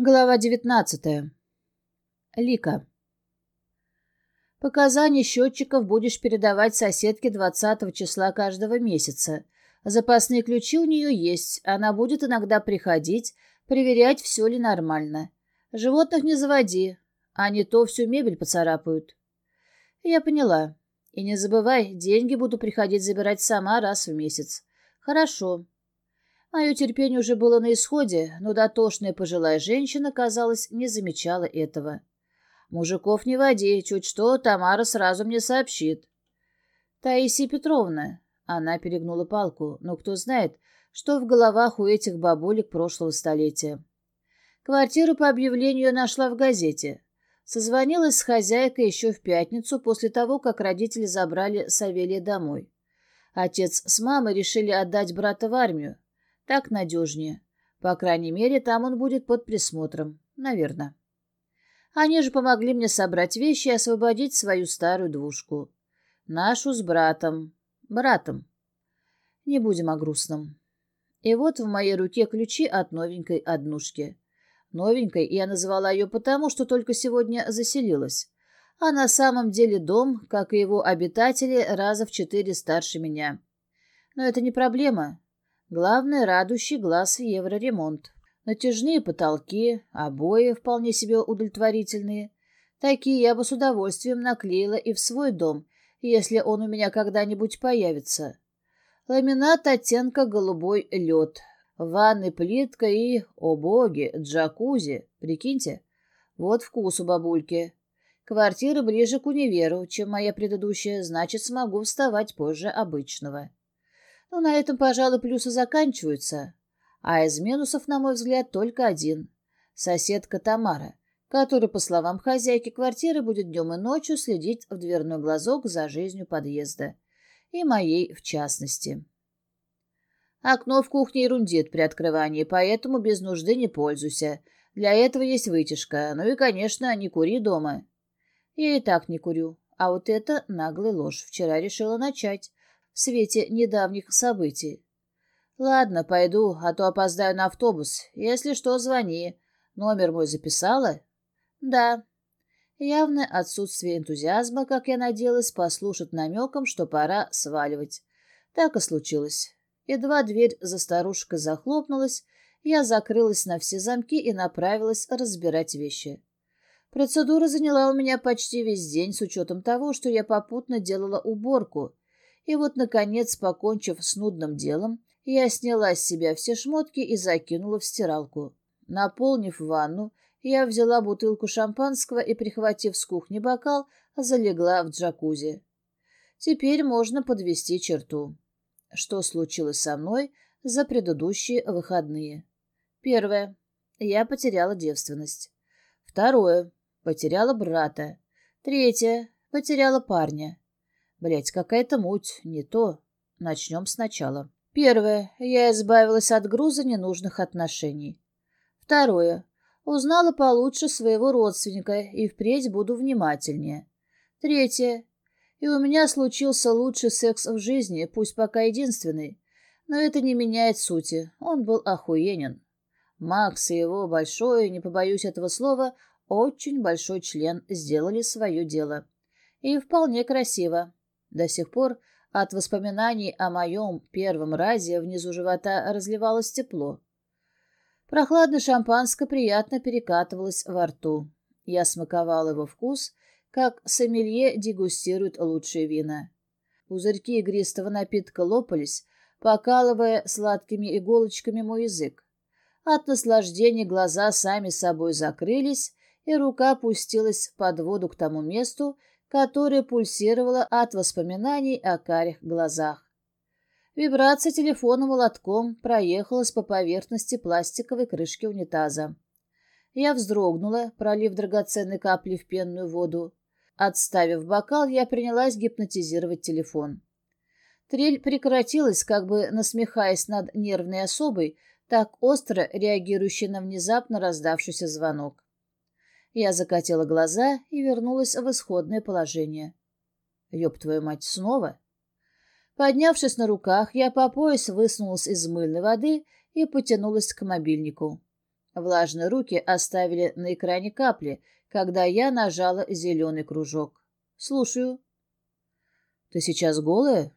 Глава девятнадцатая. Лика. Показания счетчиков будешь передавать соседке 20 числа каждого месяца. Запасные ключи у нее есть, она будет иногда приходить, проверять, все ли нормально. Животных не заводи, а не то всю мебель поцарапают. Я поняла. И не забывай, деньги буду приходить забирать сама раз в месяц. Хорошо. Мое терпение уже было на исходе, но дотошная пожилая женщина, казалось, не замечала этого. «Мужиков не води, чуть что, Тамара сразу мне сообщит». «Таисия Петровна», — она перегнула палку, но кто знает, что в головах у этих бабулек прошлого столетия. Квартиру по объявлению нашла в газете. Созвонилась с хозяйкой еще в пятницу после того, как родители забрали Савелия домой. Отец с мамой решили отдать брата в армию. Так надежнее. По крайней мере, там он будет под присмотром. Наверное. Они же помогли мне собрать вещи и освободить свою старую двушку. Нашу с братом. Братом. Не будем о грустном. И вот в моей руке ключи от новенькой однушки. Новенькой я называла ее потому, что только сегодня заселилась. А на самом деле дом, как и его обитатели, раза в четыре старше меня. Но это не проблема. Главное, радующий глаз евроремонт. Натяжные потолки, обои вполне себе удовлетворительные. Такие я бы с удовольствием наклеила и в свой дом, если он у меня когда-нибудь появится. Ламинат оттенка голубой лед. Ванны плитка и, о боги, джакузи. Прикиньте, вот вкус у бабульки. Квартира ближе к универу, чем моя предыдущая, значит, смогу вставать позже обычного. Но на этом, пожалуй, плюсы заканчиваются. А из минусов, на мой взгляд, только один. Соседка Тамара, которая, по словам хозяйки квартиры, будет днем и ночью следить в дверной глазок за жизнью подъезда. И моей в частности. Окно в кухне ерундит при открывании, поэтому без нужды не пользуйся. Для этого есть вытяжка. Ну и, конечно, не кури дома. Я и так не курю. А вот это наглая ложь. Вчера решила начать в свете недавних событий. «Ладно, пойду, а то опоздаю на автобус. Если что, звони. Номер мой записала?» «Да». Явное отсутствие энтузиазма, как я надеялась, послушать намеком, что пора сваливать. Так и случилось. Едва дверь за старушкой захлопнулась, я закрылась на все замки и направилась разбирать вещи. Процедура заняла у меня почти весь день, с учетом того, что я попутно делала уборку, и вот, наконец, покончив с нудным делом, я сняла с себя все шмотки и закинула в стиралку. Наполнив ванну, я взяла бутылку шампанского и, прихватив с кухни бокал, залегла в джакузи. Теперь можно подвести черту. Что случилось со мной за предыдущие выходные? Первое. Я потеряла девственность. Второе. Потеряла брата. Третье. Потеряла парня. Блять, какая-то муть, не то. Начнем сначала. Первое. Я избавилась от груза ненужных отношений. Второе. Узнала получше своего родственника и впредь буду внимательнее. Третье. И у меня случился лучший секс в жизни, пусть пока единственный. Но это не меняет сути. Он был охуенен. Макс и его большой, не побоюсь этого слова, очень большой член сделали свое дело. И вполне красиво. До сих пор от воспоминаний о моем первом разе внизу живота разливалось тепло. Прохладное шампанское приятно перекатывалось во рту. Я смаковал его вкус, как сомелье дегустирует лучшие вина. Пузырьки игристого напитка лопались, покалывая сладкими иголочками мой язык. От наслаждения глаза сами собой закрылись, и рука опустилась под воду к тому месту, которая пульсировала от воспоминаний о карих глазах. Вибрация телефона молотком проехалась по поверхности пластиковой крышки унитаза. Я вздрогнула, пролив драгоценные капли в пенную воду. Отставив бокал, я принялась гипнотизировать телефон. Трель прекратилась, как бы насмехаясь над нервной особой, так остро реагирующей на внезапно раздавшийся звонок. Я закатила глаза и вернулась в исходное положение. Ёб твою мать, снова? Поднявшись на руках, я по пояс высунулась из мыльной воды и потянулась к мобильнику. Влажные руки оставили на экране капли, когда я нажала зеленый кружок. «Слушаю». «Ты сейчас голая?»